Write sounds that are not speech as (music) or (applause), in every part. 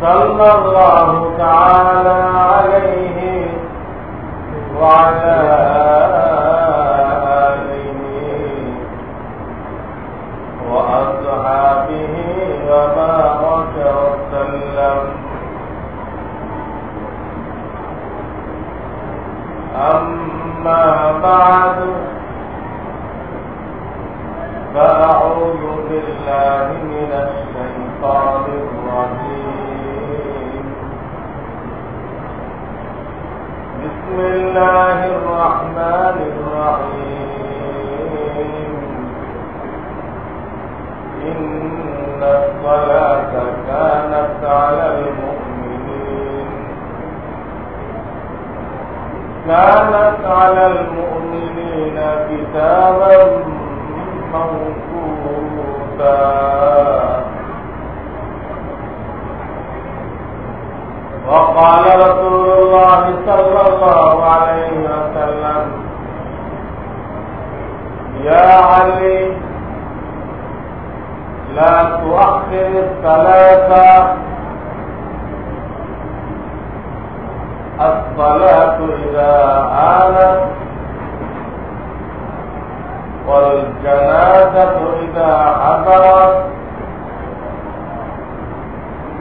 صلى الله تعالى عليه وعلى والجنازة إذا حضرت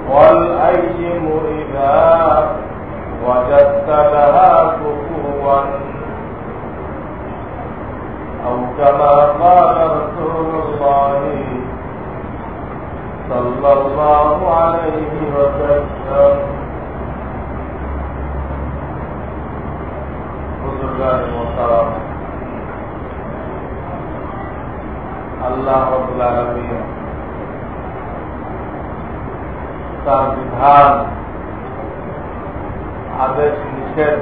والأيم إذا وجدت لها كفوا أو كما قال رسول الله صلى الله عليه وسلم. بزرگان محترم আল্লাহ তার বিধান, আদেশ নিষেধ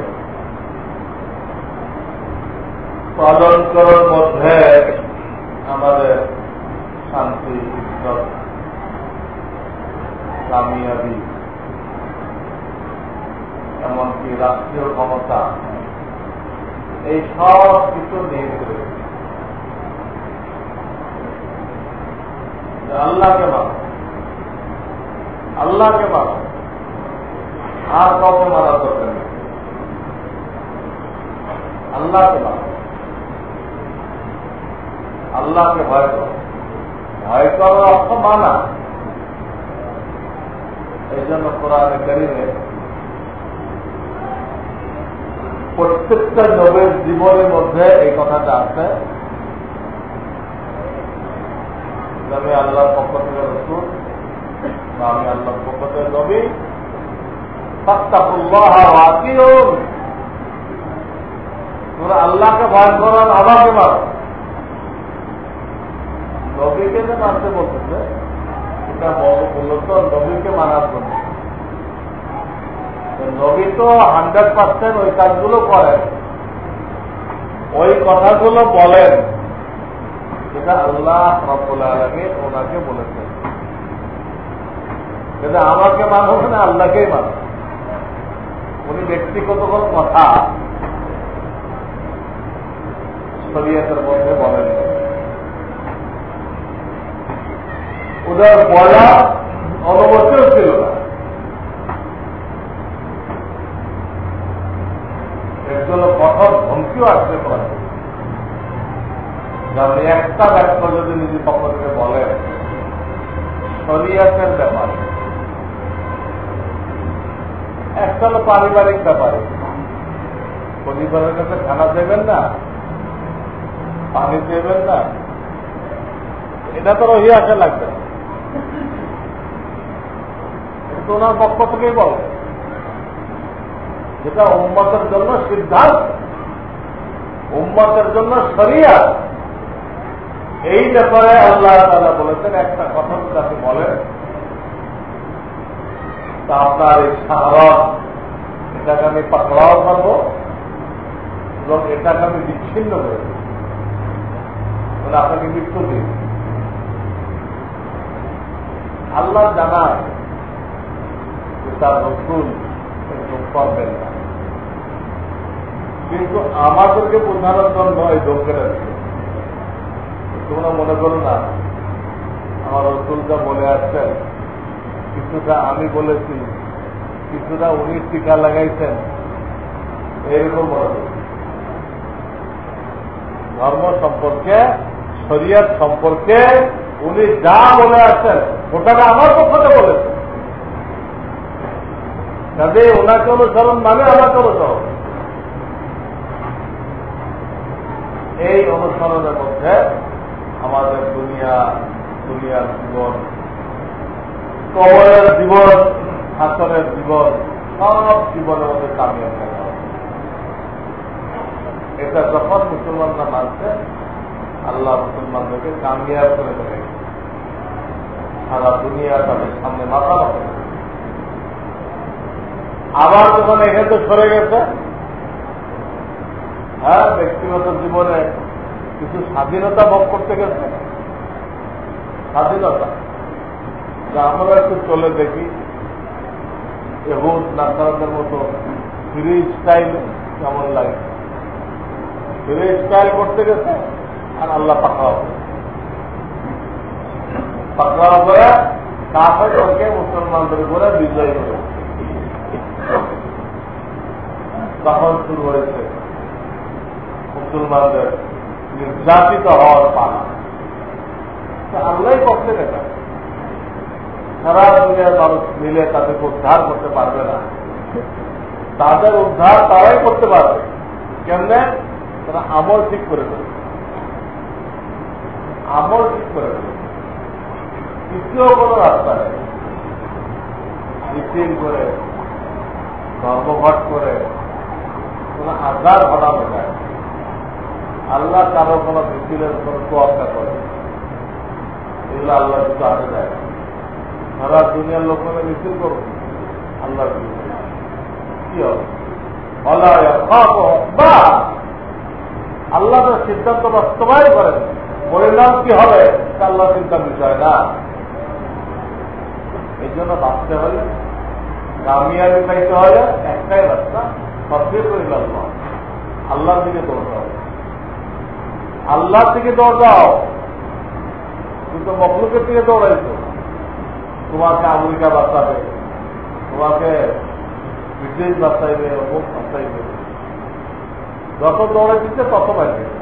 পালন করার মধ্যে আমাদের শান্তি কামিয়াবি, এমনকি রাষ্ট্রীয় ক্ষমতা, এই সব কিছু নিয়ে আল্লাহকে মানো আল্লাহকে মানো আর কাউকে মানার দরকার নেই। আল্লাহকে মানো আল্লাহকে ভয় করো। ভয় করার অর্থ মানা। এই জন্য কোরআনে কারিমে প্রত্যেকটা নবের জীবনের মধ্যে এই কথাটা আছে আমি আল্লাহর পক্ষ থেকে রসুল বা আমি আল্লাহর পক্ষ থেকে নবী তোমরা আল্লাহকে ভয় করার আমাকে মারো। নবীকে যে মানতে বলতেছে, এটা মূলত নবীকে মানার জন্য। নবী তো হান্ড্রেড পার্সেন্ট ওই কাজগুলো করেন। ওই কথাগুলো বলেন। যেটা আল্লাহ রব্বুল আলমীর ওনাকে বলেছেন। কিন্তু আমাকে মানব না, আল্লাহকেই মানব। উনি ব্যক্তিগত কোন কথা শরীয়তের মধ্যে বলেন। ওদের বলা অনুমতিও ছিল না। এর জন্য কঠোর ধমকিও আসতে পারে। যেমন একটা ব্যক্ত যদি নিজের পক্ষ থেকে বলেন শরিয়াতের ব্যাপার। একটা হলো পারিবারিক ব্যাপারে। পরিবারের কাছে খানা দেবেন না, পানি দেবেন না, এটা তো রহি আসা লাগবে। কিন্তু ওনার পক্ষ থেকেই বলে। যেটা উম্মতের জন্য সিদ্ধান্ত, উম্মতের জন্য সরিয়া এই ব্যাপারে আল্লাহ তালা বলেছেন, একটা কথা আপনি বলেন, তা আপনার এই সাহারত, এটাকে আমি পাকড়াও পারব এবং এটাকে আমি বিচ্ছিন্ন করে মানে আপনাকে মৃত্যু দিই আল্লাহ জানায় যে তার রসুল এরকম না। কিন্তু আমাদেরকে বোঝানোর জন্য এই আছে তোমরা মনে করো না, আমার রসুলটা বলে আসছেন, কিছুটা আমি বলেছি, কিছুটা উনি টিকা লাগাইছেন এরকম মনে ধর্ম সম্পর্কে, শরিয়ত সম্পর্কে উনি যা বলে আসছেন, ওটাকে আমার পক্ষে বলেছেন। কাজে ওনাকে অনুসরণ মানে আমাকে অনুসরণ। এই অনুসরণের মধ্যে আমাদের দুনিয়া, দুনিয়ার জীবন। কবরের জীবন হাসনের জীবন, সব জীবনের মধ্যে কামিয়াব থাকা এটা যখন মুসলমানরা মানছে, আল্লাহ মুসলমানদেরকে কামিয়াব করে দেবে। সারা দুনিয়া তাদের সামনে মাথা রাখে আবার যখন এখানে সরে গেছে হ্যাঁ ব্যক্তিগত জীবনে কিছু স্বাধীনতা ভোগ করতে গেছে? স্বাধীনতা। আমরা একটু চলে দেখি। এহুদ নাসারদের মতো ফ্রি স্টাইল কেমন লাগে? ফ্রি স্টাইল করতে গেছে আর আল্লাহ পাকড়াও পাকড়াও করে কাফেরকে মুসলমানদের উপরে বিজয় করে। তখন শুরু হয়েছে মুসলমানদের নির্যাতিত হওয়ার পালা। আল্লাহ করতে দেখা। সারা দুনিয়ার মানুষ মিলে তাদেরকে উদ্ধার করতে পারবে না। তাদের উদ্ধার তারাই করতে পারবে। কেমনে? তারা আমল ঠিক করে দেবে আমল ঠিক করে দেবে তৃতীয় কোন রাস্তা নেই। মিছিল করে, ধর্মঘট করে, কোন আজাদ ঘটানো যায় আল্লাহ কারও কোন মিছিলের কোন তোয়াক্কা করে এগুলো আল্লাহ কিছু আগে দেয়। সারা দুনিয়ার লোক মানে মিছিল করো আল্লাহ কি আল্লাহ তার সিদ্ধান্ত বাস্তবায়ন করেন। পরিণাম কি হবে? আল্লাহ চিন্তার বিষয় না। এই জন্য বাঁচতে হলে কামিয়াবি পাইতে হলে একটাই রাস্তা সবচেয়ে পরিণাম আল্লাহর দিকে দৌড়তে হবে। আল্লাহর থেকে দৌড় দাও। কিন্তু মখলুকের থেকে দৌড়াইছো। তোমাকে আমেরিকা বাঁচাবে। তোমাকে ব্রিটিশ বাঁচাইবে, অমুক বাঁচাইবে। যত দৌড়ে দিচ্ছে, তত পাইবে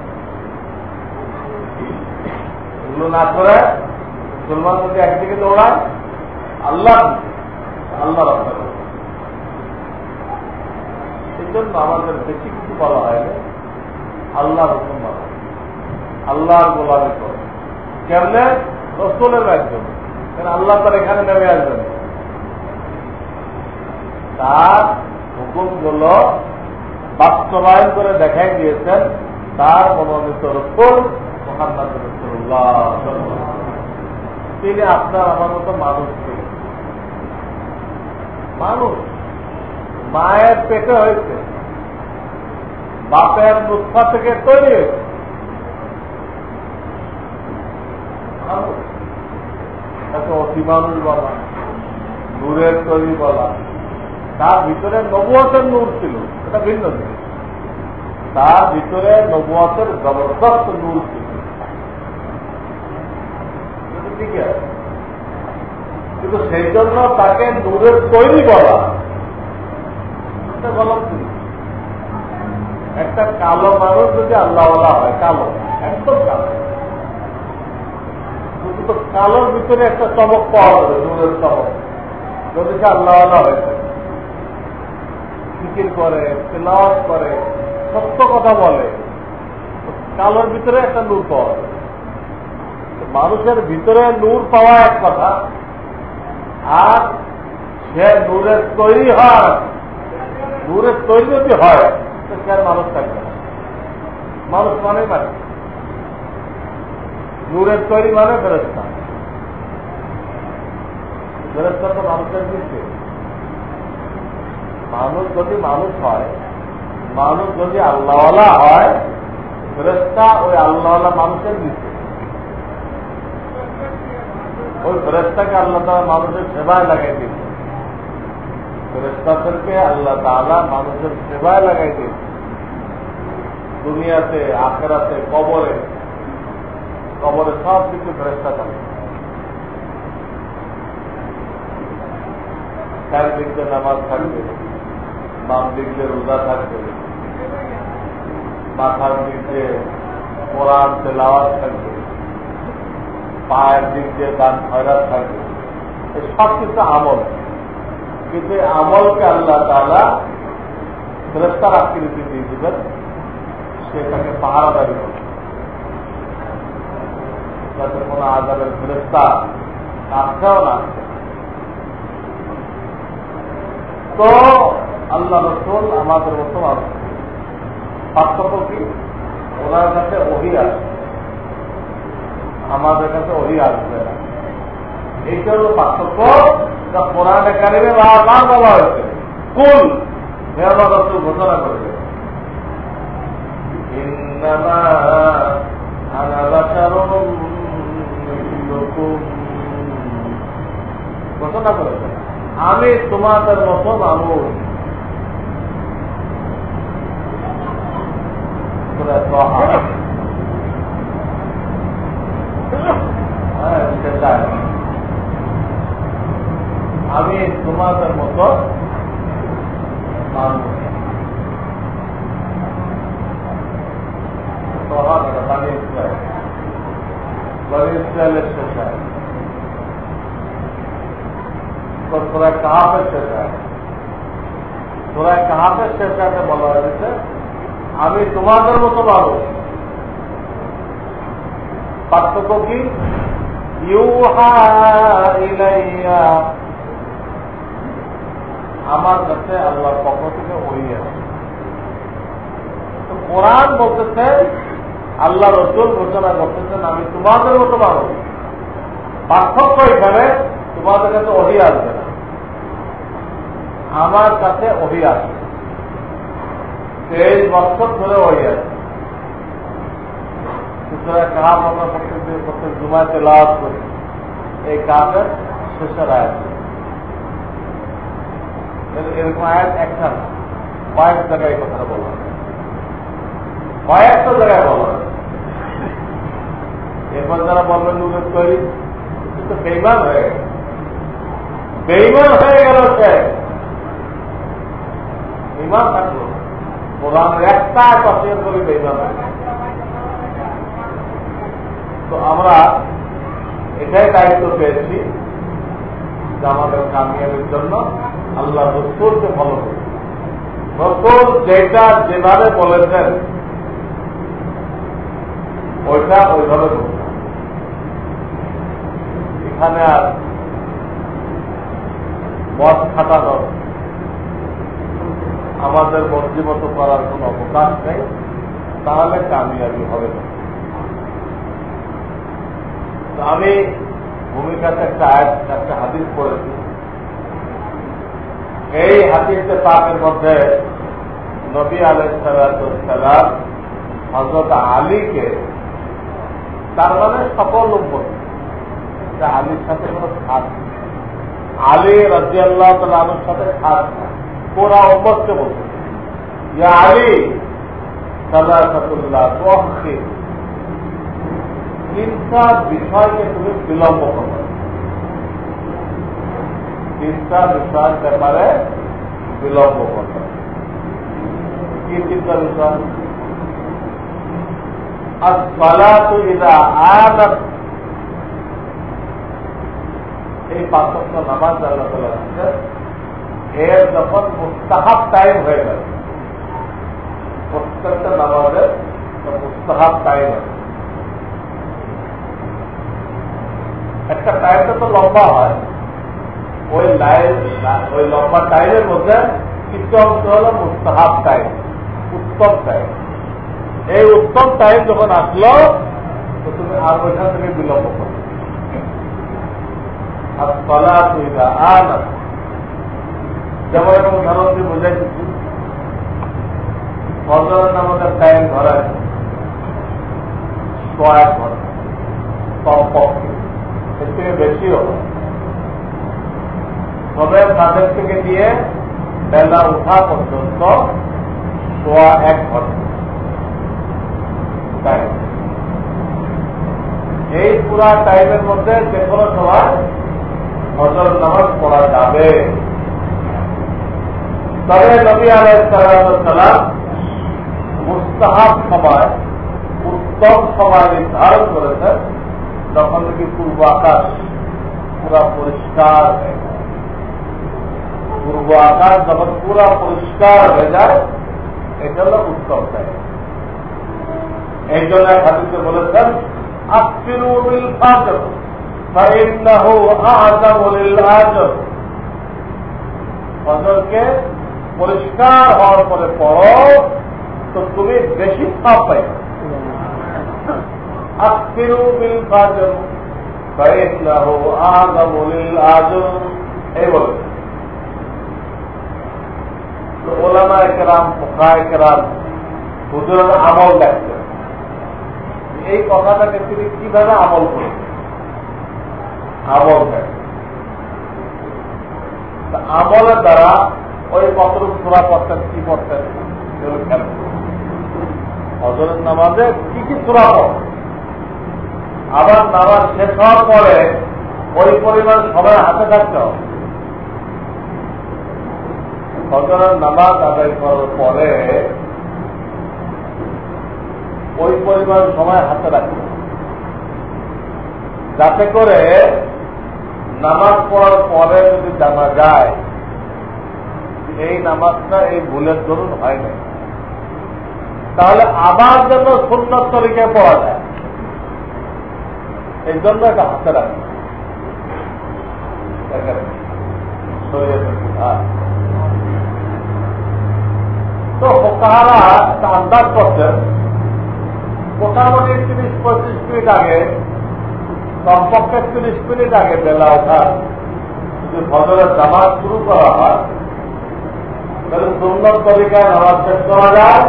এগুলো না করে মুসলমান যদি একদিকে দৌড়ায়, আল্লাহ আল্লাহ রাস্তা এই জন্য আমাদের বেশি কিছু বলা হয়নি। আল্লাহ হুকুম বলা আল্লাহর গোলামি করে। কেমনে? রসলের মাধ্যমে। কেন আল্লাহ তার এখানে নেমে আসবেন? তার হুকুমগুলো বাস্তবায়ন করে দেখাই দিয়েছেন তার মনোনীত রসুল মোহাম্মদ তিনি আপনার আমার মতো মানুষ ছিলেন মানুষ মায়ের পেটে হয়েছে, বাপের নুৎফা থেকে তৈরি হয়েছে। তাকে অতি বলা, নূরের তৈরি বলা। তার ভিতরে নবুয়তের নূর ছিল, এটা ভিন্ন জিনিস তার ভিতরে নবুয়তের জবরদস্ত নূর ছিল। কিন্তু সেই জন্য তাকে নূরের তৈরি গলত একটা কালো মানুষ যদি আল্লাহওয়ালা হয়, কালো, একদম কালো। কিন্তু কালোর ভিতরে একটা চমক পাওয়া যাবে নূরের চমক। যদি সে আল্লাহওয়ালা হয়েছে ফিকির করে, তেলাওয়াত করে, সত্য কথা বলে কালোর ভিতরে একটা নূর পাওয়া যায় মানুষের ভিতরে নূর পাওয়া এক কথা, আর সে নূরের তৈরি হয়। নূরের তৈরি যদি হয়, তো সে মানুষ থাকবে মানুষ মানে পারে নূরের তৈরি মানে ফেরস্তা ফেরস্তা তো মানুষের দিচ্ছে মানুষ যদি মানুষ হয়, মানুষ যদি আল্লাহওয়ালা হয় ফেরস্তা ওই আল্লাহওয়ালা মানুষের দিচ্ছে ওই ফেরেস্তাকে আল্লাহ তালা মানুষের সেবায় লাগাই দিয়েছে। ফেরেস্তাদেরকে আল্লাহ তালা মানুষের সেবায় লাগাই দিয়েছে। দুনিয়াতে, আখেরাতে, কবরে কবরে সব কিছু ফেরেস্তা থাকে চার দিক দিয়ে নামাজ থাকবে, বাম দিক রোজা থাকবে, মাথার দিক দিয়ে কোরআন থাকবে, পায়ের দিক দিয়ে দান খয়রাত থাকবে। সব কিছু আমল। কিন্তু আমলকে আল্লাহ তালা ফেরস্তার আকৃতি দিয়ে দিবেন, সে তাকে পাহারা দাবি করবে। যাতে কোন আজাবের ফেরস্তা আসছেও না। তো আল্লাহ রসুল আমাদের মতো মানুষ পার্থক্য কি? ওনার কাছে ওহি আছে। আমাদের কাছে ওহি আসবে না। এইটা হল পার্থক্য কোরআনে কারিমে বারবার বলা হয়েছে। কুল মেয়র রসুল ঘোষণা করেছে। ঘোষণা করেছে আমি তোমাদের মতো মানুষ। আমি তোমাদের মতো মানুষ। শেষায় তোরা কাহাফের শেষায় তোরা কাহাফের শেষাতে বলা হয়েছে আমি তোমাদের মতো মানুষ পার্থক্য কি আমার কাছে আল্লাহর পক্ষ থেকে ওই আছে কোরআন বলতেছে আল্লাহ রসুল ঘোষণা করতেছেন, আমি তোমাদের মতো মানুষ পার্থক্য এখানে, তোমাদের কাছে অহি আসবে না। আমার কাছে অহি আসবে। তেইশ বছর ধরে ওই আছে। সুতরাং কাপ আমরা প্রত্যেক প্রত্যেক জুমাতে লাভ করি। এই কাপের শেষের আয়াত। এরকম আয়াত একটা কয়েক জায়গায় কথাটা বলা কয়েকটা জায়গায় বলা। এরপর যারা বলবেন নূরের তৈরি বেইমান হয়ে গেল। বেইমান হয়ে গেল সে। ইমান থাকল। কোরআনের একটা কথা করি বেইমান তো আমরা এটাই দায়িত্ব পেয়েছি যে আমাদের কামিয়াবের জন্য। আল্লাহ রসুলকে ফলো করি। রসুল যেটা যেভাবে বলেছেন ওইটা ওইভাবে করতে এখানে আর মদ খাটানো আমাদের মর্জিমত করার কোন অবকাশ নেই। তাহলে কামিয়াবি হবে না। আমি ভূমিকাতে একটা একটা হাদিস পড়েছি। এই হাদিসে পাকের মধ্যে নবী আলাইসালাম হজরত আলীকে তার মানে সকল আলীর সাথে কোনো খাস আলী রাজি আল্লাহ তালুর সাথে খাস পুরা উম্মতকে বলছে। ইয়া আলী সাল্লাহ তিনটা বিষয়কে তুমি বিলম্ব করো। চিন্তা বিষয়ের ব্যাপারে বিলম্ব করতে কি চিন্তা বিষয়? এই পাঁচক্ষ নামাজ আল্লাহ তালা এর যখন মুস্তাহাব টাইম হয়ে গেল, প্রত্যেকটা নামাজের মুস্তাহাব টাইম আছে একটা টাইমটা তো লম্বা হয়। ওই লাইন ওই লম্বা টাইমের মধ্যে কিছু অংশ হল মুস্তাহাব টাইম উত্তম টাইম এই উত্তম টাইম যখন আসলো তো তুমি আর ওইখান থেকে বিলম্ব যেমন ফজরের টাইম ধরা কয়েক ঘণ্টা এর থেকে বেশি হবে তবে তাদের থেকে দিয়ে বেলা উঠা পর্যন্ত সোয়া এক ঘণ্টা। এই পুরা টাইমের মধ্যে যে কোনো সময় হজর নামাজ পড়া যাবে। তবে নবী আলাইসালাম মুস্তাহাব সময়, উত্তম সময় নির্ধারণ করেছেন যখন নাকি পূর্ব আকাশ পুরা পরিষ্কার পূর্ব আকাশ যখন পুরা পরিষ্কার হয়ে যায়, এটা হল উত্তম টাইম। এই জন্য হাতিতে বলেছেন আফিরুল ফাজর فإنه أعظم للأجر ফজরকে পরিষ্কার হওয়ার পরে পড়ো তো তুমি বেশি পাপ পাই আফিরু বিল ফাজর فإنه أعظم للأجر এই বলে ওলামা একরাম পোকা একরাম হুজুরের আমল দেখছেন এই কথাটাকে তিনি কীভাবে আমল করেছেন আমল দেয় আমলের দ্বারা ওই কত সুরা পড়তেন, কি পড়তেন সেগুলো নামাজে কি কি সুরা পড়? আবার নামাজ শেষ হওয়ার পরে ওই পরিমাণ সময় হাতে থাকতে হবে। হজরের নামাজ আদায় করার পরে ওই পরিমাণ সময় হাতে রাখতে যাতে করে নামাজ পড়ার পরে যদি জানা যায় এই নামাজটা এই ভুলের দরুন হয় নাই, তাহলে আবার যেন সুন্নত তরিকায় পড়া যায়। এই জন্য এটা হাতে রাখবে তো কাহারা একটা আন্দাজ করছেন মোটামুটি তিরিশ পঁয়ত্রিশ মিনিট আগে, কমপক্ষে তিরিশ মিনিট আগে বেলা ওঠা যদি ফজরের জামাত শুরু করা হয়, তাহলে সুন্দর তরিকায় নামাজ শেষ করা যায়,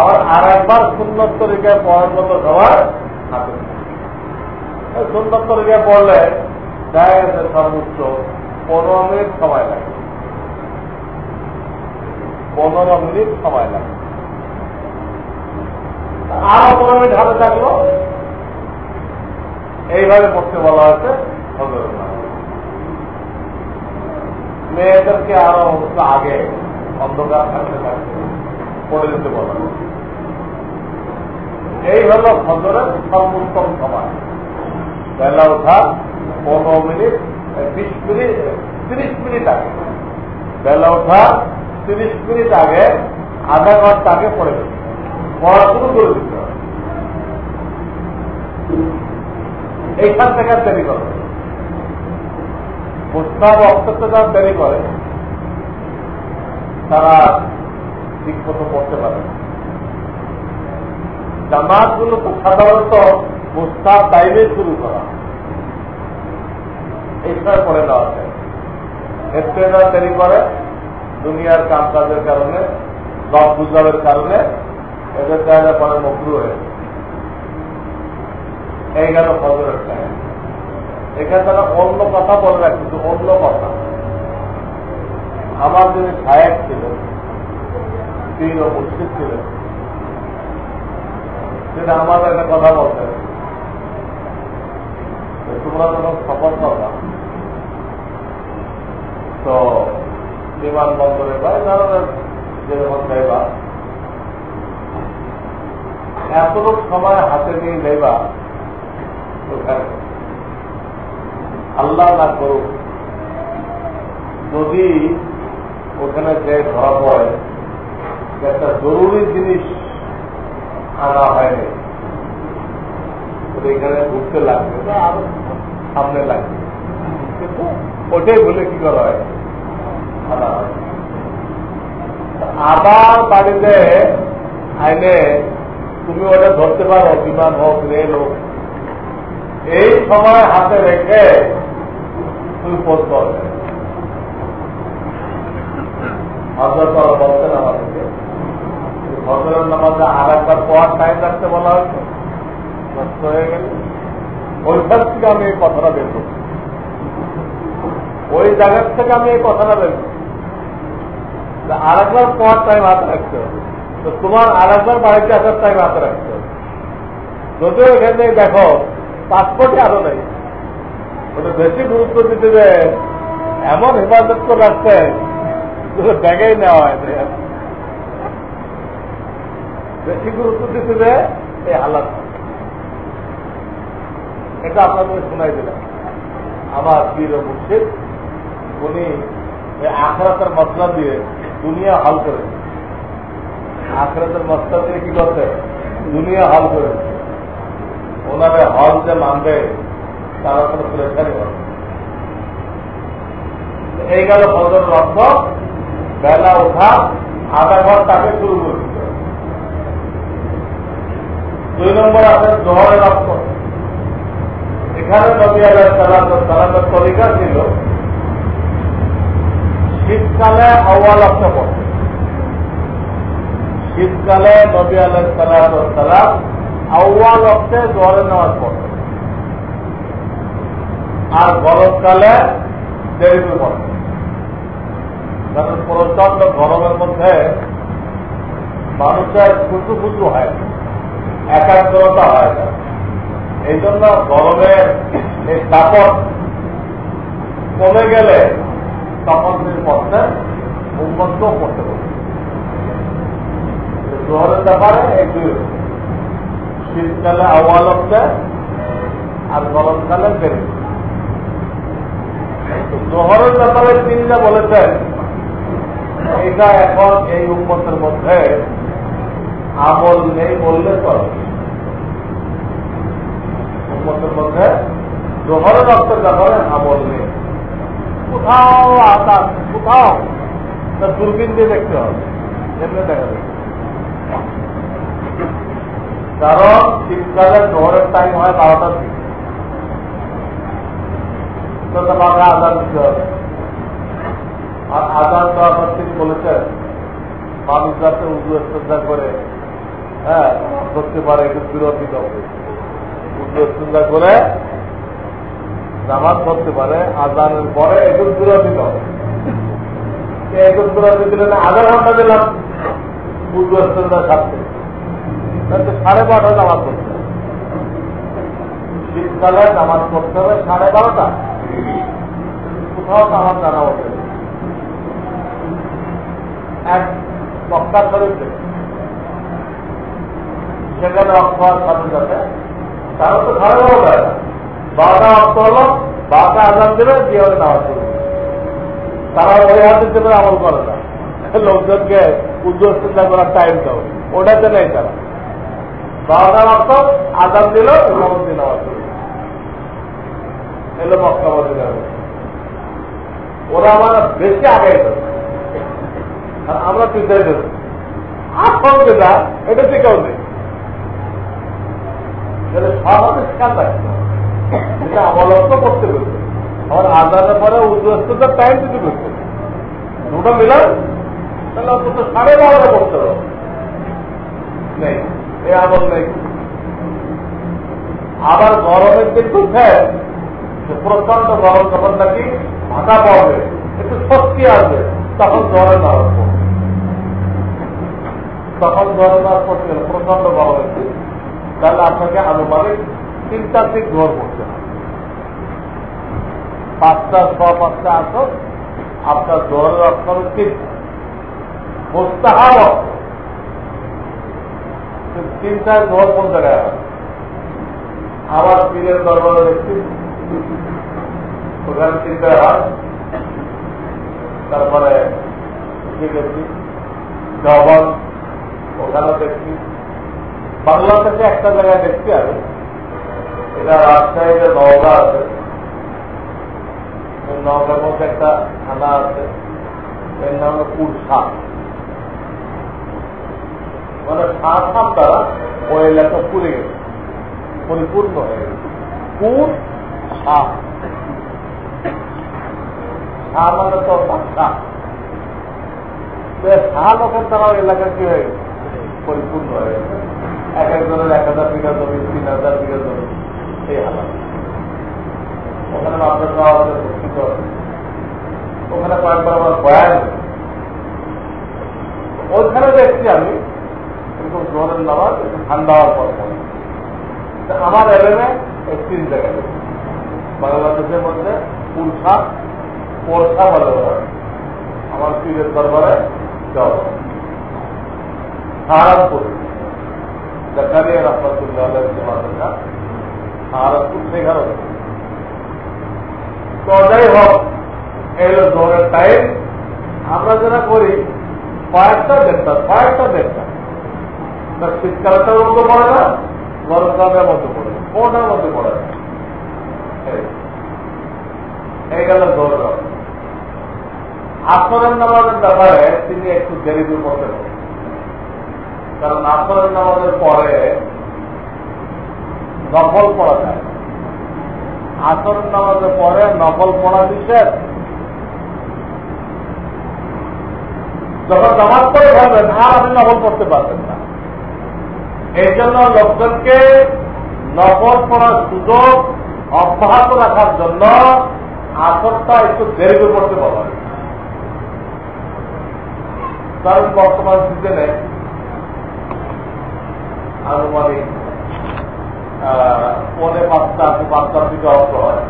আবার আর একবার সুন্দর তরিকায় পড়ার মতো সবার হাতে। সুন্দর তরিকায় পড়লে দেখা গেছে সর্বোচ্চ পনেরো মিনিট সময় লাগে। পনেরো মিনিট সময় লাগে। আরও মিনিট হাতে থাকল। এইভাবে পড়তে বলা হয়েছে মেয়েদেরকে আরও অবস্থা আগে অন্ধকার থাকতে থাকতে পড়ে দিতে বলা এই হল ফজরের সর্বোত্তম সময়। বেলা ওঠা, পনেরো মিনিট, বিশ মিনিট, তিরিশ মিনিট আগে। বেলা ওঠা, তিরিশ মিনিট আগে, আধা ঘণ্টা আগে পড়ে দিতে পড়া করে দিতে হবে এইখান থেকে দেরি করে প্রস্তাব দেরি করে তারা ঠিক মতো পড়তে পারে জামাতগুলো তো সাধারণত প্রস্তাব টাইমে শুরু করা। সময় পড়ে দেওয়া যায় এতে দেরি করে। দুনিয়ার কারণে দশ কারণে এদের জায়গা পরে মকরু হয়ে এই গেল ফজরের টাইম এখানে তারা অন্য কথা বলে না কিন্তু অন্য কথা। আমার যিনি সাহেব ছিলেন, তিনি উপস্থিত ছিলেন। তিনি আমাদের একটা কথা বলতেন। তোমরা যখন সফর করবা, তো বিমানবন্দরে বা ধরনের যেরকম যাইবা এতটুক সময় হাতে নিয়ে যাইবা ওখানে আল্লাহ না করুক, যদি ওখানে যে ধরা পড়ে একটা জরুরি জিনিস আনা হয়নি এখানে ঘুরতে লাগবে আরও সামনে লাগবে। ওটাই বলে কি করা হয়? আনা হয়। আবার বাড়িতে আইনে তুমি ওটা ধরতে পারো, বিমান হোক, রেল হোক। এই সময় হাতে রেখে তুমি পোস্ট করবে নষ্ট হয়ে থেকে আমি এই কথাটা ওই জায়গার থেকে আমি এই কথাটা আর একবার পর টাইম হাতে রাখতে হবে তো তোমার আর একবার বাড়িতে আসার টাইম হাতে রাখতে হবে। যদিও এখানে দেখো পাসপোর্টে আরও নেই। ওটা বেশি গুরুত্ব দিতে যে এমন হেফাজত করে রাখছেন ব্যাগেই নেওয়া হয় বেশি গুরুত্ব দিতে যে এই হালাত এটা আপনাদের শোনাই দিলাম। আমার পীর মুর্শিদ, উনি আখরাতের মশলা দিয়ে দুনিয়া হল করে আখরাতের মশলা দিয়ে কি করতে দুনিয়া হল করে ওনারে হল যে মানবে, তারা কোনো প্রেশারই হবে এই গেল ফজর রক্ত বেলা ওঠা, আধা ঘর তাকে শুরু করে দুই নম্বর আছে জোহরের রক্ত। এখানে নবী আলাহ সালামের তরিকা ছিল, শীতকালে আওয়াল অক্ষ পড়ে। শীতকালে নবী আলাহ সালাম আউ্বাল অক্ষে জোহরের নামাজ পড়ে আর গরমকালে দেরি করে পড়ে কারণ প্রচণ্ড গরমের মধ্যে মানুষের খুচু খুচু হয়, একাগ্রতা হয় না। এই জন্য গরমের এই তাপট কমে গেলে তখন তিনি পড়তে উন্মুক্ত করতে পারে জোহরের ব্যাপারে দুই শীতকালে আওয়াল হচ্ছে আর গরমকালে দেরি জোহরের ব্যাপারে তিনি যা বলেছেন। এটা এখন এই উন্মতের মধ্যে আমল নেই বললে চলে। উন্মতের মধ্যে জোহরের রক্তের ব্যাপারে আমল নেই। কোথাও আকাশ, কোথাও, তা দূরবীন দিয়ে দেখতে হবে। দেখা যাবে কারণ শীতকালে জোহরের টাইম হয় বারোটার দিকে। আদান দিতে হবে। আর আদান দেওয়ার পর তিনি বলেছেন মানুষ যাতে উজু ইস্তেঞ্জা করে হ্যাঁ করতে পারে, একটু বিরতি হবে উজু ইস্তেঞ্জা করে জামাত করতে পারে আদানের পরে একটু বিরতি হবে একটু বিরতি দিলে আধা ঘণ্টা দিলাম। উজু ইস্তেঞ্জা সাড়ে বারোটা নামাজ করতে হবে। শীতকালে নামাজ করতে হবে সাড়ে বারোটা। কোথাও আমার জানা ওঠে এক বক্তা শরীফে সেখানে অক্ষ সাথে সাথে তারা তো সাড়ে বারোটা। বারোটা অক্ষ হলো, বারোটা আজান দেবে, দিয়ে হবে নামাজ করবে তারা ওই হাতে দেবে আমল করে না। লোকজনকে উজ্জ্বল চিন্তা করার টাইম দাও। ওটাতে নেই তারা। বারোটা অক্ষ আজান দিল নামাজ করবে এলো মক্কা মদিনা। ওরা আমার বেশি আগে আর আমরা পিছিয়ে দেব আর সঙ্গে যা, এটা শিখাও নেই। এটা অবলম্ব করতে পেরেছে আমার আজানের পরে উদ্যোস্ততার টাইম দিতে পেরেছে দুটো তাহলে অন্তত সাড়ে বারোটা করতে হবে। নেই। এই আমল নেই। আবার গরমের দিন বুঝছে প্রচণ্ড গরম যখন নাকি ভাটা পড়বে, একটু শক্তি আসবে, তখন জ্বরে নামাজ পড়বে তখন জ্বরে নামাজ পড়তে গেলে প্রচণ্ড গরমের দিন। তাহলে আপনাকে আনুমানিক তিনটার দিক ঘর করতে হবে। পাঁচটা ছ পাঁচটা আসো আপনার অর্থ হবে তিনটা। মোস্তাহাব অর্থ তিনটায় জোহর কোন জায়গায় আবার পীরের দরবারে দেখছি। ওখানে তিনটায় হয়। তারপরে দেখছি। জবন ওখানে দেখছি। বাংলাদেশে একটা জায়গায় দেখছি আমি। এটা রাজশাহীতে নওগা আছে। নওগার মধ্যে একটা থানা আছে। এর নাম হলো কুর সাপ মানে সাপ সাপ দ্বারা ওই এলাকা পুড়ে গেছে। পরিপূর্ণ হয়ে গেছে। মানে তো দ্বারা এলাকা কি হয়ে পরিপূর্ণ হয়ে এক একজনের এক হাজার বিঘা জমি, তিন হাজার বিঘা জমি, এই হালাত ওখানে আমাদের শিক্ষিত ওখানে কয়েকবার আমার বয়ান ওইখানে দেখছি আমি এরকম জোহরের নামাজ একটু ঠান্ডা হওয়ার পর। আমার এলেমে এই তিন দেখছি বাংলাদেশের মধ্যে পুরসা পোরসা বলে আমার পীরের দরবারে সাহারানপুর। সাহারানপুর সেখানে তো যাই হোক এলো দৌড়ের টাইম আমরা যেটা করি, কয়েকটা দেড়টা, কয়েকটা দেড়টা শীতকালটার মধ্যে পড়ে না গরমকালের মধ্যে পড়ে কোনটার মধ্যে পড়ে না। এই গেল আসরের নামাজের ব্যাপারে তিনি একটু দেরি দূর করতে পারেন কারণ আসরের নামাজের পরে নকল পড়া যায়। আসর নামাজের পরে নকল পড়া নিষেধ। যখন নামাজ পড়ে ফেলবেন, আর আপনি নকল পড়তে পারবেন না। এই জন্য লোকজনকে নকল পড়ার সুযোগ অব্যাহত রাখার জন্য আসরটা একটু দেরি করে পড়তে বলা হয়। কারণ বর্তমান সিজনে আনুমানিক পৌনে পাঁচটা পাঁচটার দিকে অর্থ হয়।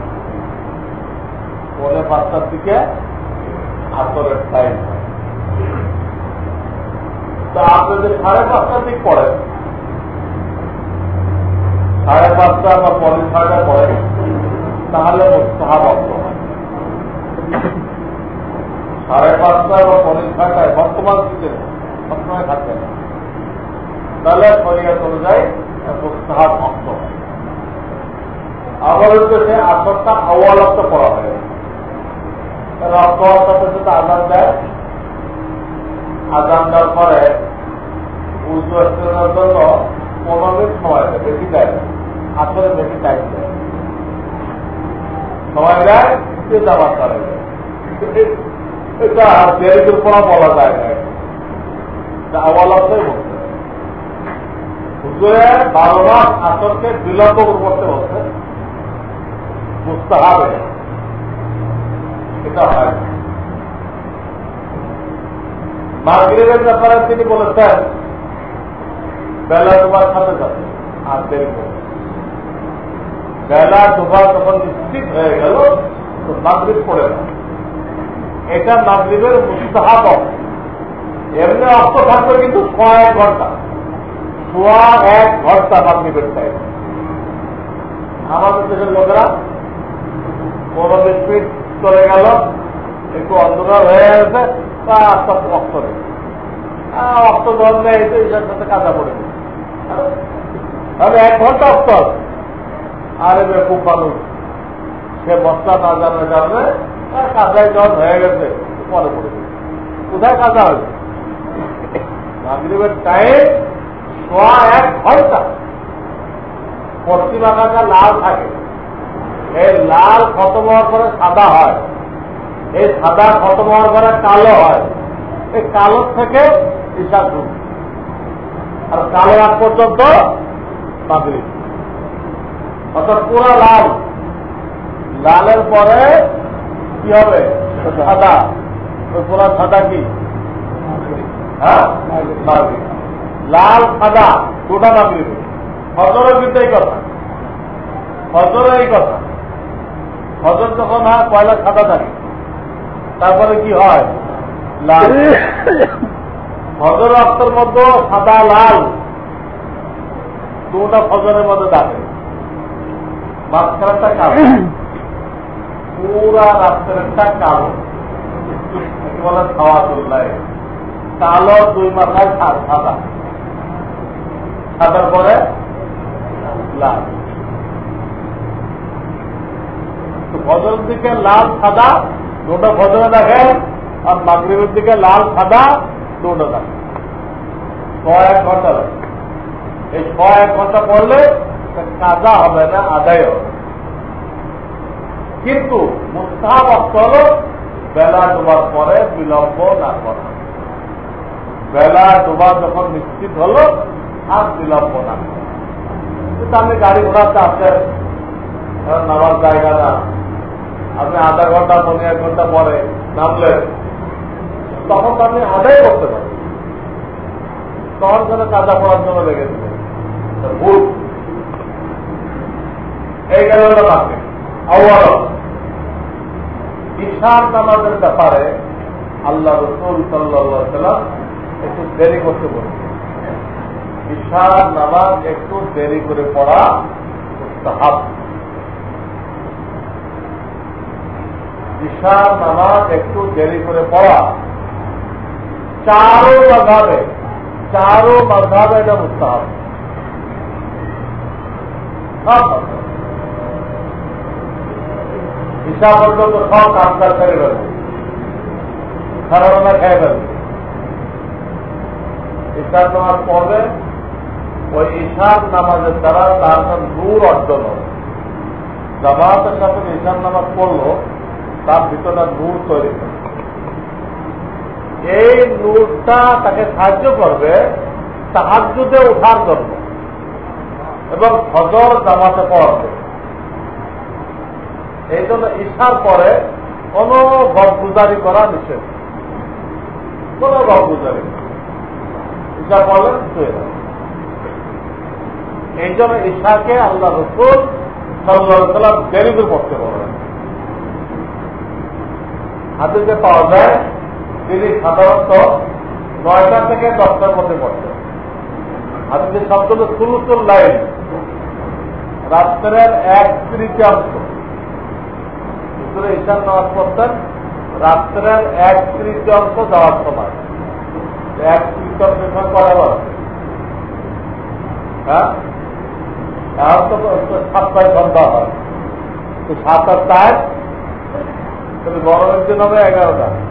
পৌনে পাঁচটার দিকে আসরের টাইম হয়। তো আপনি যদি সাড়ে পাঁচটার দিক পড়েন সাড়ে পাঁচটা বা পরে ছয়টা পড়েন তাহলে অর্থ হয়। সাড়ে পাঁচটা বা পরে ছয়টায় বর্তমান সিজনে সবসময় থাকবে না। তাহলে শরীর অনুযায়ী মোস্তাহাব অর্থ হয়। আবার হচ্ছে সে আসরটা আওয়াল করা হয়। রক্ত অর্থের সাথে আজান দেয়। আজান দেওয়ার পরে উর্দু জন্য পনেরো সময় বেশি দেয় আসলে বেশি টাইম দেয়। সময় দেয় জামাত করে এটা পড়া বলা যায় না। হুজুরে বারো মাস আসরকে বিলম্ব করতে বলছে। বুঝতে হবে এটা হয়। মার্গ্রেবের ব্যাপারে তিনি বলেছেন বেলা তোমার সাথে সাথে আর দেরি করে বেলা তোমার যখন নিশ্চিত হয়ে গেল, তো মাগরীব পড়ে না। এটা মাগরীবের মুস্তাহাব এমনি অর্থ থাকবে কিন্তু সোয়া এক ঘণ্টা। সোয়া এক ঘণ্টা মাগরীবের টাইম আমাদের দেশের লোকেরা বিশ মিনিট চলে গেল, একটু অন্ধকার হয়ে গেছে, তা আস্তে আস্তে রক্ত নেই। অক্ত ধর নেই তো এইসব সাথে কাজা পড়ে তাহলে এক ঘণ্টা আছে আরে খুব মানুষ সে বস্তা না জানার কারণে তার কাজায় জল হয়ে গেছে। পরে পড়ে কোথায় কাজা হয়েছে? মাগরীবের টাইম সোয়া এক ঘণ্টা। পশ্চিম আকাশটা লাল থাকে। এই লাল খতম হওয়ার পরে সাদা হয়। এই সাদা খতম হওয়ার পরে কালো হয়। এই কালো থেকে ঈশা ঢুক আর কালো আগ পর্যন্ত মাগরি অর্থাৎ পুরো লাল। লালের পরে কি হবে? সাদা। ওই পুরা সাদা কি? হ্যাঁ? লাল সাদা দুটা মাগরি ফজরের কিন্তু এই কথা। ফজরের এই কথা। ফজর যখন হয় পয়লা সাদা থাকে। তারপরে কি হয়? লাল। (coughs) ফজর রক্তের মধ্যে সাদা লাল, দুটা ফজরের মধ্যে থাকে মাঝখানটা কালো। পুরা রাত্রেরটা কালো। বলে? খাওয়া চললাই কালো দুই মাথায় সাদা। সাদার পরে লাল। ফজরের দিকে লাল সাদা, দুটো ফজরে দেখে আর মাগরীবের দিকে লাল সাদা দুটো দেখে ছ এক ঘণ্টা লাগে। এই ছ এক ঘণ্টা পড়লে কাজা হবে না, আদায় কিন্তু মুস্তাহ অর্থ বেলা ডোবার পরে বিলম্ব না করা। বেলা ডোবা যখন নিশ্চিত হলো, আর বিলম্ব না করা। কিন্তু আপনি গাড়ি ঘোড়াতে আসেন নামার জায়গা না। আপনি আধা ঘণ্টা, পনেরো এক ঘণ্টা পরে নামলেন। তখন আপনি আদায় করতে পারেন তখন যেন কাজা পড়ার জন্য লেগে ভুল। এই আওয়াল ঈশান নামাজের ব্যাপারে আল্লাহ রসুল সাল্লাম একটু দেরি করতে বলছে ঈশান নামাজ একটু দেরি করে পড়া হাত ঈশান নামাজ একটু দেরি করে পড়া চারো মাধাবে চারো মাধাবে এটা মুস্তাহাব ঈশা পর্যন্ত সব কামকাজ করে ফেলবে। খারাপ খেয়ে ফেলবে। ঈশার নামাজ পড়বে, ওই নামাজের দ্বারা তার নূর অর্জন হবে। জামাতের সাথে নামাজ পড়ল, তার ভিতরে নূর তৈরি করবে এই নূরটা তাকে সাহায্য করবে সাহায্যতে ওঠার জন্য এবং ফজর জামাতে পড়াবে। এই জন্য ঈশার পরে কোন গপগুজারি করা নিষেধ। কোন গপগুজারি ঈশা পড়লেন এই জন্য ঈশাকে আল্লাহ রসুল সাল্লাহ সাল্লাম দেরি করে পড়তে বলেন। হাতিতে পাওয়া যায় তিনি সাধারণত নয়টা থেকে দশটার মধ্যে পড়তেন। হাতিতে শব্দ সুলুসুল লাইন রাত্রের এক তৃতীয়াংশ। ঈশান নামাজ পড়তেন, রাত্রের এক তৃতীয়াংশ যাওয়ার সময়। এক তৃতীয়াংশ করা হ্যাঁ। এখন তো সাতটায় ঘণ্টা হয়। তো সাত আটটায় তবে গরমের দিন হবে এগারোটা।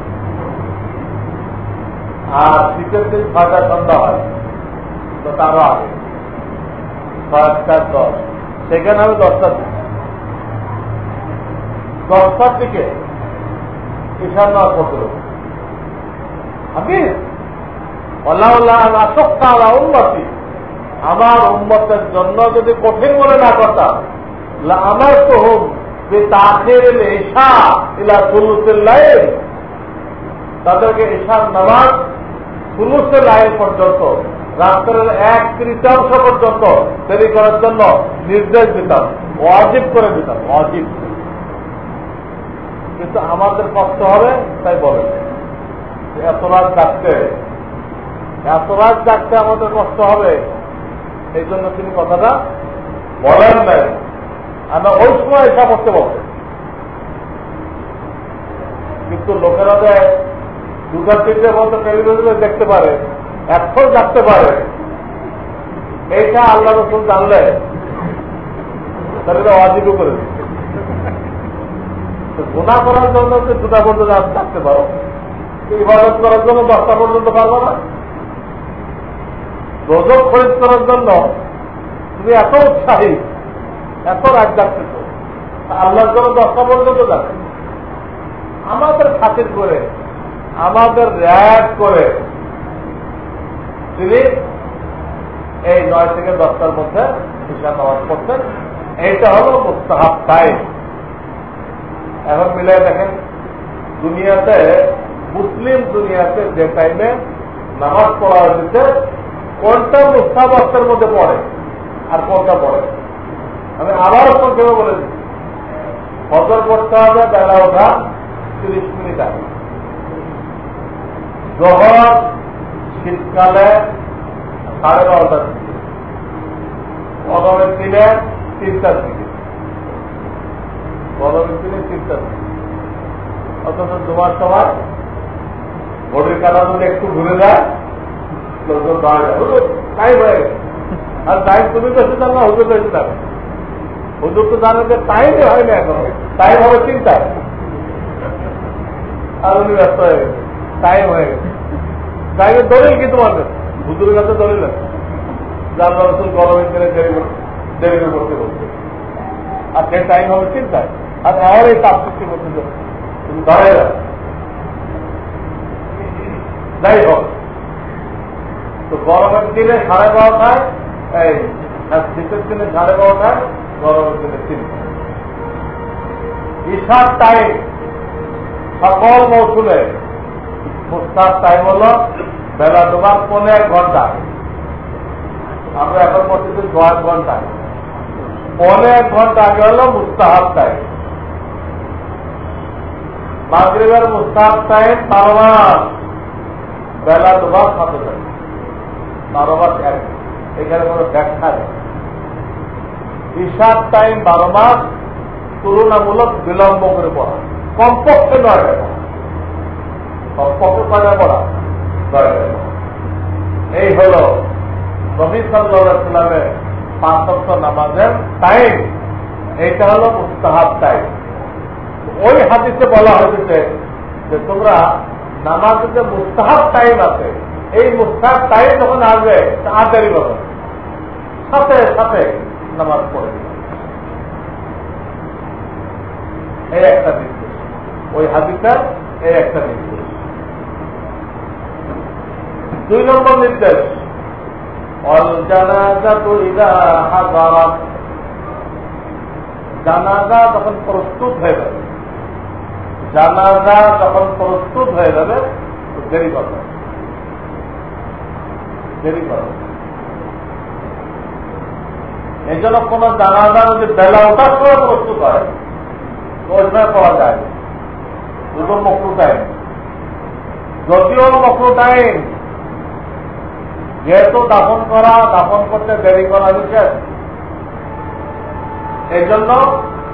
আর শীতের দিন ছয়টা সন্ধ্যা হয়। তো তারও আগে। ছয়টা দশ। সেখানে হবে দশটার দিকে। দশটার দিকে ঈশান পড়তে হবে আমি উন্নতি আমার উন্মতের জন্য যদি কঠিন মনে না করতাম আমার তো হোক যে তাদের এসা তাদেরকে ঈশান নামাজ সুলুসের লাইন পর্যন্ত রাত্রের এক তৃতীয়াংশ পর্যন্ত তৈরি করার জন্য নির্দেশ দিতাম অজীব করে দিতাম অজীব কিন্তু আমাদের কষ্ট হবে, তাই বলে এত রাত ডাকতে এত রাত ডাকতে আমাদের কষ্ট হবে, এই জন্য তিনি কথাটা বলেন নাই। আমরা ওই সময় এসা করতে বলতে কিন্তু লোকেরা দেয় দুটা তিনটে মতো টেলিভিশনে দেখতে পারে এখন ডাকতে পারে। এইটা আল্লাহ রসুল জানলে, তাহলে অজিবও করে গুণা করার জন্য দুটা পর্যন্ত ডাকতে পারো। ইবাদত করার জন্য দশটা পর্যন্ত পারব না। রোজক খরিদ করার জন্য তুমি এত উৎসাহী, এত রাগ ডাকতেছ আল্লাহর জন্য দশটা পর্যন্ত যাবে আমাদের খাতির করে আমাদের র্যাগ করে। তিনি এই নয় থেকে দশটার মধ্যে ঈশা নামাজ পড়তেন। এইটা হল মুস্তাহাব টাইম। এখন মিলে দেখেন, দুনিয়াতে, মুসলিম দুনিয়াতে যে টাইমে নামাজ পড়া হয়েছে, কোনটা মুস্তাহ মুস্তাহাবের মধ্যে পড়ে আর কোনটা পড়ে? আমি আবার সংক্ষেপে বলে দিচ্ছি। ফজর পড়তে হবে, বেলা ওঠা তিরিশ মিনিট আগে। জহর শীতকালে সাড়ে বারোটার দিকে, গরমের দিনে তিনটার দিকে, গরমের দিনে তিনটার দিকে। অথচ তোমার সময় ঘড়ির কাটা যদি একটু ঘুরে যায়, লোকজন হয়ে আর টাইম তুমি বেশি জানো হুজুর বেশি জানো হুজুর তো জানে যে টাইমই হয় না এখন। টাইম হবে চিন্তায় আর উনি ব্যস্ত হয়ে গেছে। টাইম হয়ে গেছে। টাইমের দলিল কি তোমার হুজুরের কাছে দলিল আছে। যার গরমের দিনে করতে বলছে। আর সে টাইম হবে চিন্তায় আর আমার এই তাপ সৃষ্টি করতে তুমি যাই হোক। তো গরমের দিনে সাড়ে বারোটায় এই শীতের দিনে সাড়ে বারোটায় গরমের দিনে তিনটা ঈশার টাইম সকল মৌসুমে মুস্তার টাইম হল বেলা দুবার পনেরো এক ঘণ্টা। আমরা এখন করতেছি ছয় ঘণ্টা। পনেরো এক ঘণ্টা আগে হলো মুস্তাহাব টাইম মাগরিবের মুস্তাহাব টাইম বারো মাস বেলা দুবার সাথে টাইম এক। এখানে কোনো ব্যাখ্যা নেই। ঈশার টাইম বারো মাস তুলনামূলক বিলম্ব করে পড়া। কমপক্ষে নয় এই হল নবী সাল্লামের পাঁচত্ব নামাজের টাইম এইটা হলো মুস্তাহাব টাইম ওই হাদিসে বলা হয়েছে যে তোমরা নামাজের যে মুস্তাহাব টাইম আছে, এই মুস্তাহাব টাইম যখন আসবে আর দেরি করবে সাথে সাথে নামাজ পড়ে এই একটা নির্দেশ। ওই হাদিসের এই একটা নির্দেশ। দুই নম্বর নির্দেশ। জানাজা যখন প্রস্তুত হয়ে যাবে, জানাজা যখন প্রস্তুত হয়ে যাবে দেরি করবে দেরি করবে এই জন্য কোন জানাজা যদি বেলা ওঠার সময় প্রস্তুত হয়, তো ওই সময় যায় দুটো মকরু টাইম যদিও মকরু টাইম যেহেতু দাফন করা, দাফন করতে দেরি করা নিষেধ এই জন্য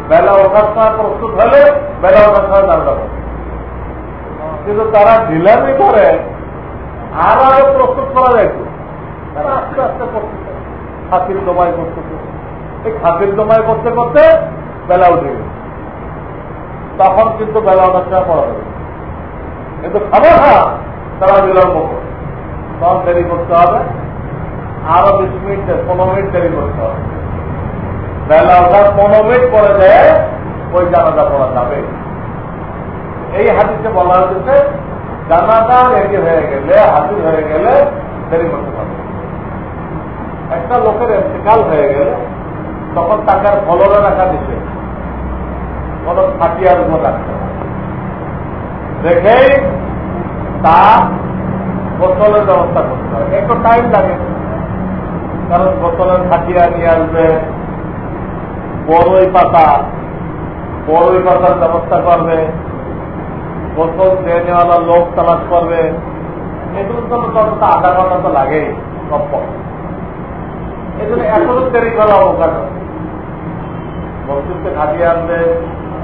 বেলা ওঠার প্রস্তুত হলে বেলা ওঠার সময় হবে। কিন্তু তারা ঢিলামি করে, আর আরও প্রস্তুত করা যায় তারা আস্তে আস্তে প্রস্তুত খাতির দমাই করতেছে এই খাতির দমাই করতে করতে বেলা উঠে গেছে তখন কিন্তু বেলা ওঠার পড়া যাবে। কিন্তু খাবার হ্যাঁ তারা বিলম্ব করে তখন দেরি করতে হবে, আরও বিশ মিনিট, পনেরো মিনিট দেরি করতে হবে। বেলা ওঠার পনেরো মিনিট পরে দেয় ওই জানাজা পড়া যাবে। এই হাতিতে বলা হয়েছে, জানাজা রেডি হয়ে গেলে, হাজির হয়ে গেলে দেরি করতে পারবে একটা লোকের এন্তেকাল হয়ে গেলে তখন তাকে আর ফলরে রাখা দিচ্ছে কোন খাটিয়ার উপর রাখতে রেখেই তা বোতলের ব্যবস্থা করতে হবে। একটু টাইম লাগে। কারণ বোতলের খাটিয়া নিয়ে আসবে, বড়ই পাতা, বড়ই পাতার ব্যবস্থা করবে, বোতল দেওয়ালা লোক তালাশ করবে। এগুলোর জন্য তত আধা ঘণ্টা তো লাগেই কম এই জন্য এখনও দেরি করা অবকাশ মসজিদকে খাটিয়ে আনবে,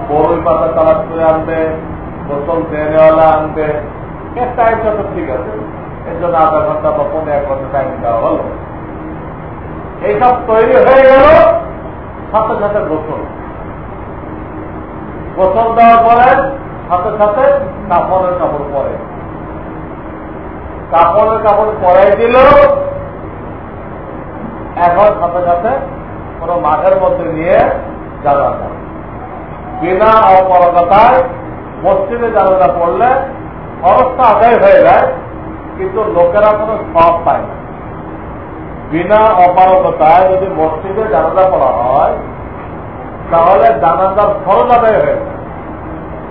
বড়ই পাতা তালাশ করে আনবে, বোতল দেওয়ালা আনবে। টাইমটা তো ঠিক আছে। এর জন্য আধা ঘণ্টা বা পনেরো এক ঘণ্টা টাইম দেওয়া হলো। এইসব তৈরি হয়ে গেল সাথে সাথে গোসল। গোসল দেওয়ার পরে সাথে সাথে কাপড়ের কাপড় পরে। কাপড়ের কাপড় পরাই দিল। এখন সাথে সাথে কোনো মাঠের মধ্যে নিয়ে যাওয়া যায় বিনা অপরগতায় মসজিদে জানাজা পড়লে খরচটা আদায় হয়ে যায়। কিন্তু লোকেরা কোনো সব পায় না। বিনা অপারগতায় যদি মসজিদে জানাজা পড়া হয়, তাহলে জানাজার খরচ আদায় হয়ে যায়।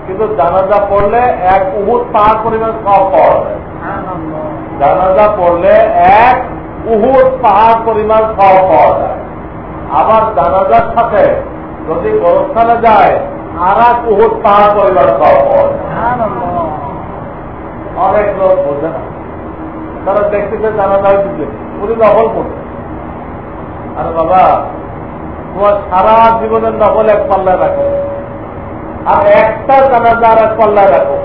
কিন্তু জানাজা পড়লে এক উহুদ পাহাড় পরিমাণ সব পাওয়া যায়। জানাজা পড়লে এক উহুদ পাহাড় পরিমাণ সব পাওয়া যায়। আবার জানাজার সাথে যদি গোরস্থানে যায়, আর এক উহুদ পাহাড় পরিবার খাওয়া পাওয়া যায়। অনেক লোক বোঝে না। তারা দেখতেছে জানা যায় দিকে। উনি নকল করছে। আরে বাবা, তোমার সারা জীবনের নকল এক পাল্লায় রাখো। আর একটা জানাজা আর এক পাল্লায় রাখো।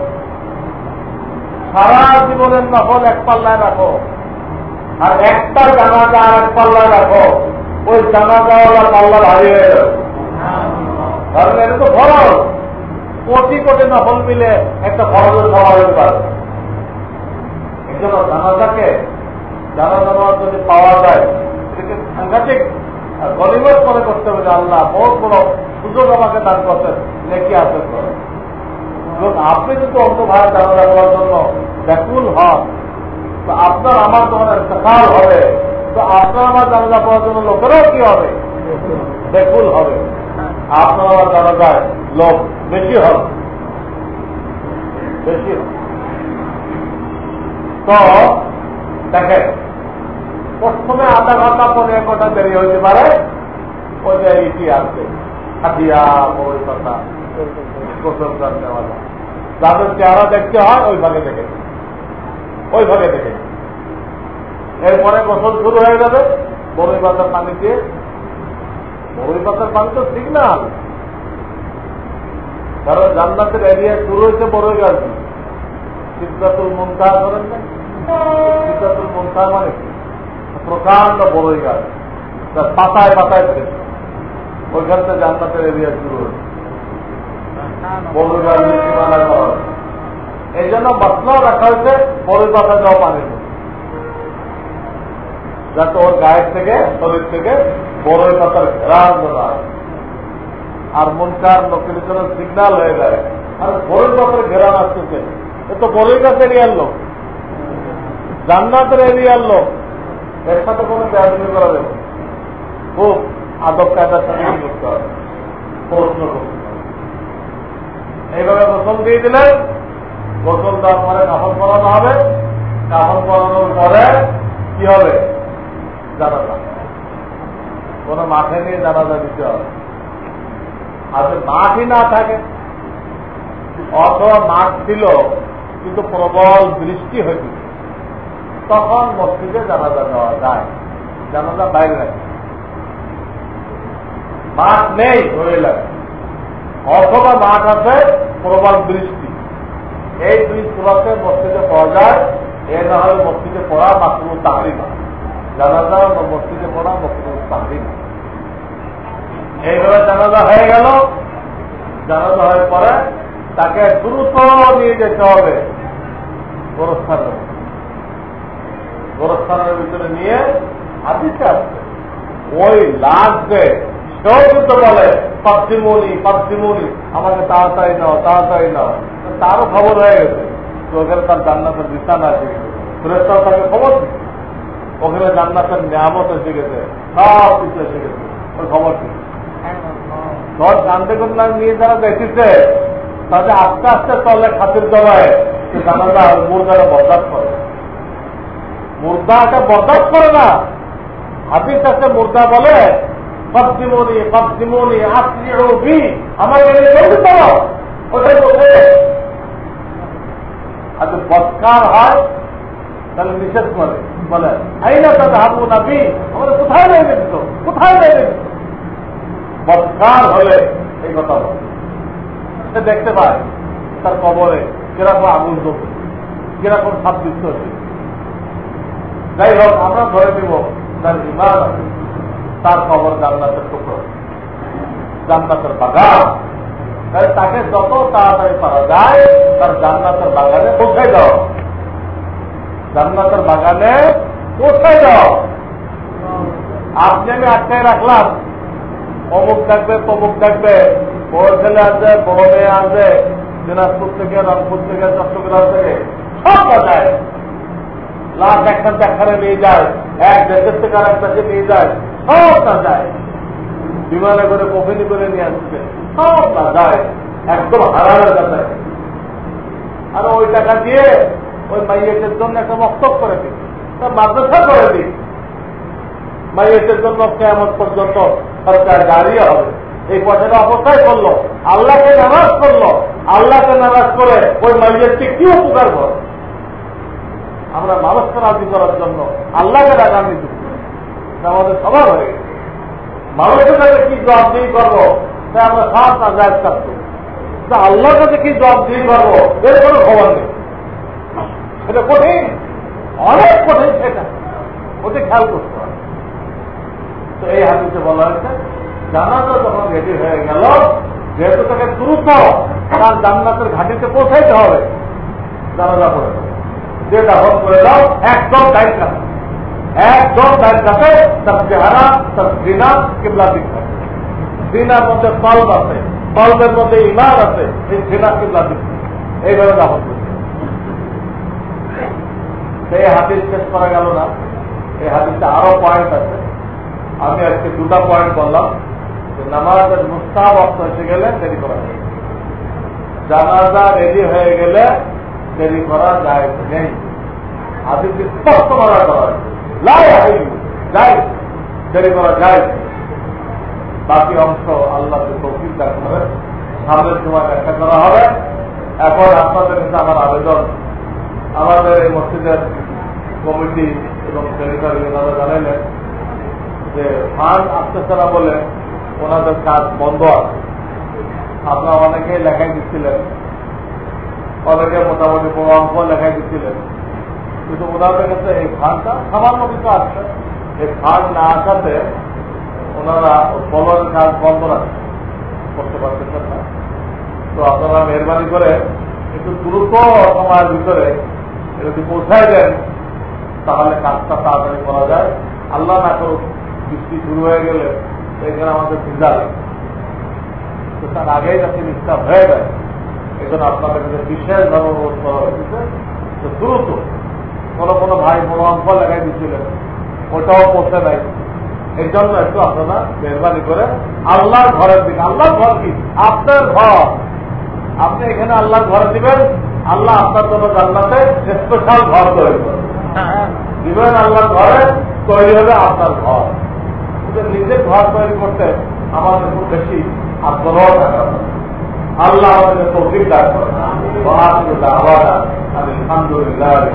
সারা জীবনের নকল এক পাল্লায় রাখো। আর একটা জানাজা আর এক পাল্লায় রাখো। ওই জানাজাওয়ালা পাল্লা ভারী হয়ে যাবে। কারণ এটা তো ফরজ কোটি কোটি নকল মিলে একটা ফরজের সভা হতে পারে। জন্য জানাজাকে জানাজা নেওয়ার যদি পাওয়া যায়, এটাকে সাংঘাতিক গরিবের করে করতে হবে আল্লাহ বহুত বড় সুযোগ আমাকে দান করতেন লেখি আসতে এবং আপনি যদি অন্য ভাই জানাজা করার জন্য ব্যাকুল হন, তো আপনার আমার যখন ইন্তকাল হবে, তো আপনার আমার জানাজা করার জন্য লোকেরাও কি হবে? ব্যাকুল হবে। আপনার আমার জানাজায় লোক বেশি হবে। বেশি হবে। তো দেখেন প্রথমে আধা ঘণ্টা পরে এক ঘণ্টা দেরি হইতে পারে। ওই যে ইটি যাদের চেহারা দেখতে হয়, ওই ভাগে দেখে ওই ভাগে দেখে এরপরে গোসল শুরু হয়ে যাবে। বড়ই পাতার পানি দিয়ে। বড়ই পাতার পানি তো ঠিক সিগনাল কারণ জান্নাতের এরিয়া শুরু হয়েছে বড়ই গাছ দিয়ে। সিদ্ধাতুল মুন্তা করেন না সিদ্ধাতুল মুন্তা মানে প্রকাণ্ড বড়ই গাছ পাতায় পাতায় ফেলেছে ওইখান থেকে জান্নাতের এরিয়া শুরু হয়েছে এই জন্য মশলাও রাখা হয়েছে, বড়ই পাতা দেওয়া পানি যাতে ওর গায়ের থেকে, শরীর থেকে বড়ই পাতার ঘেরান ধরা। আর মনকার লোকের জন্য সিগনাল হয়ে যায়। আর বড়ই পাতার ঘেরান আসতেছে। এ তো বড়ই গাছ এরিয়ার লোক। জান্নাতের এরিয়ার লোক। এর সাথে কোনো বেয়াদবি করা যাবে খুব আদব কায়দার সাথে করতে হবে প্রশ্ন এইভাবে গোসল দিয়ে দিলে গোসল দেওয়ার পরে কাপড় পরানো হবে। কাপড় পরানোর পরে কি হবে? জানাজা। কোন মাঠে নিয়ে জানাজা দিতে হবে। আর মাঠই না থাকে, অথবা মাঠ ছিল কিন্তু প্রবল বৃষ্টি হয়েছে তখন মসজিদে জানাজা দেওয়া যায়। জানাজা বাইরে রাখে। মাঠ নেই, ধরে লাগে অথবা মাঠ আছে, প্রবল বৃষ্টি। এই দুই সুরাতে মসজিদে পাওয়া যায়, এ না হলে মসজিদে পড়া মাসুল তাহরিমা। জানাজা বা মসজিদে পড়া মসজিদ তাহরিমা। এইভাবে জানাজা হয়ে গেল। জানাজা হয়ে পরে তাকে দ্রুত নিয়ে যেতে হবে। গোরস্থানের গোরস্থানের ভিতরে নিয়ে হাতিতে আসবে ওই লাশ যে সেও কিন্তু বলে পাপসিমনি পাপসিমনি আমাকে তাড়াতাড়ি নাও তাড়াতাড়ি নাও। তারও খবর হয়ে গেছে। তো ওখানে তার জান্নাতের বিছানা আছে। ফেরেস্তাও তাকে খবর দিচ্ছে ওখানে জান্নাতের নিয়ামত এসে গেছে। সব কিছু এসে গেছে। ওই খবর দিচ্ছে সব জানতে করলাম নিয়ে যারা দেখেছে তাদের আস্তে আস্তে চলে খাতির দলায় সে জানাজা মুর্দাটা বরদাস্ত করে। মুর্দাটা বরদাস্ত করে না। হাতির কাছে মুর্দা বলে পশ্চিমনি পশ্চিমনি আসলি বি আমাকে জলদি করো। ওটাই বলছে। আর বৎকার হয়, তাহলে নিষেধ করে, বলে আই না তাদের হাবু নাবি আমাদের কোথায় নেই কোথায় নেই বৎকার হলে এই কথা বলে। সে দেখতে পায় তার কবরে কীরকম আগুন জ্বলছে, কীরকম সাপ হচ্ছে যাই হোক, আমরা ধরে দিব তার ইমান আছে, তার কবর জান্নাতের টুকরো, জান্নাতের বাগান। তাকে যত তাড়াতাড়ি পারা যায়, তার জান্নাতের বাগানে পৌঁছে দাও। জান্নাতের বাগানে পৌঁছে দাও। আপনি আমি আটকায় রাখলাম। অমুক ডাকবে তমুক ডাকবে বড় ছেলে আসবে বড় মেয়ে আসবে দিনাজপুর থেকে রংপুর থেকে, চট্টগ্রাম থেকে, সব বাজায় একখান দেখানে নিয়ে যায়, এক দেশের থেকে আর নিয়ে যায়, সব যায় বিমানে করে, কফিনি করে নিয়ে আসছে, সব যায় একদম হারানোর কাছে আর ওই টাকা দিয়ে ওই মাইয়েটের জন্য একটা মস্তক করে দিই তার মাদ্রাসা করে দিই। মাইয়েটের জন্য কেমন পর্যন্ত সরকার গাড়ি হবে। এই পয়সাটা অবস্থায় করল। আল্লাহকে নারাজ করল আল্লাহকে নারাজ করে ওই মাইয়েরকে কি উপকার করে? আমরা মানুষকে রাজি করার জন্য আল্লাহকে রাগান্বিত আমাদের সবার হয়ে মানুষের কাছে কি জবাব দিয়ে করব? তাই আমরা সাত না যায় থাকব আল্লাহর কাছে কি জবাব দিয়ে করব? এর কোনো খবর নেই। সেটা কঠিন। অনেক কঠিন সেটা। ওতে খেয়াল করতে হবে। তো এই হাদিসে বলা হয়েছে জানাজা যখন রেডি হয়ে গেল। যেহেতু তাকে দ্রুত তার জান্নাতের ঘাটিতে পৌঁছাইতে হবে, জানাজা করে যে দাফন করে দাও একদম টাইট কাছে একদম টাইট কাছে তার চেহারা, তার দিনা কিবলা দিক দিনার মধ্যে কল্প আছে, কল্পের মধ্যে ইমান আছে, এই দিনা কিবলা দিক এইভাবে দাফন করছে সেই হাদিস শেষ করা গেল না। এই হাদিসে আরও পয়েন্ট আছে। আমি আজকে দুটা পয়েন্ট বললাম। নামাজের মুস্তাব অর্থ এসে গেলে দেরি করা যায়। জানাজা রেডি হয়ে গেলে দেরি করা যায় নেই। হাদিস স্পষ্ট করা করা লাই দেরি করা যায় বাকি অংশ আল্লাহ তৌফিক দেখা হবে সামনের সময় ব্যাখ্যা করা হবে। এখন আপনাদের কাছে আমার আবেদন। আমাদের এই মসজিদের কমিটি এবং সেক্রেটারি জানাইলেন যে ফান্ড আসতেছে না বলে ওনাদের কাজ বন্ধ আছে। আপনারা অনেকেই লেখাই দিচ্ছিলেন। অনেকে মোটামুটি অঙ্ক লেখাই দিচ্ছিলেন। কিন্তু ওনাদের কাছে এই ফান্ডটা সামান্য কিছু আসছে এই ফান্ড না আসাতে ওনারা ফলনের কাজ বন্ধ রাখছে করতে পারতেছেন না তো আপনারা মেহরবানি করে একটু দ্রুত সময়ের ভিতরে যদি পৌঁছায় দেন, তাহলে কাজটা তাড়াতাড়ি করা যায়। আল্লাহ না করুক, বৃষ্টি শুরু হয়ে গেলে এখানে আমাদের ভিজা লাগে তো তার আগেই যাতে নিষ্ঠা হয়ে যায় জন্য আপনাদের কাছে বিশেষভাবে অনুরোধ করা হয়েছে যে দ্রুত কোনো কোনো ভাই বড় অঙ্ক লাগাই দিচ্ছিলেন ওটাও পড়তে নাই এই জন্য একটু আপনারা মেহরবানি করে আল্লাহর ঘরের দিকে, আল্লাহর ঘর কি? আপনার ঘর। আপনি এখানে আল্লাহর ঘরে দিবেন, আল্লাহ আপনার জন্য জান্নাতে স্পেশাল ঘর তৈরি করবেন। দিবেন আল্লাহর ঘরে, তৈরি হবে আপনার ঘর। নিজের ঘর তৈরি করতে আমাদের খুব বেশি আগ্রহ থাকা। আল্লাহ আমাদের তৌফিক দান করেন। আলহামদুলিল্লাহ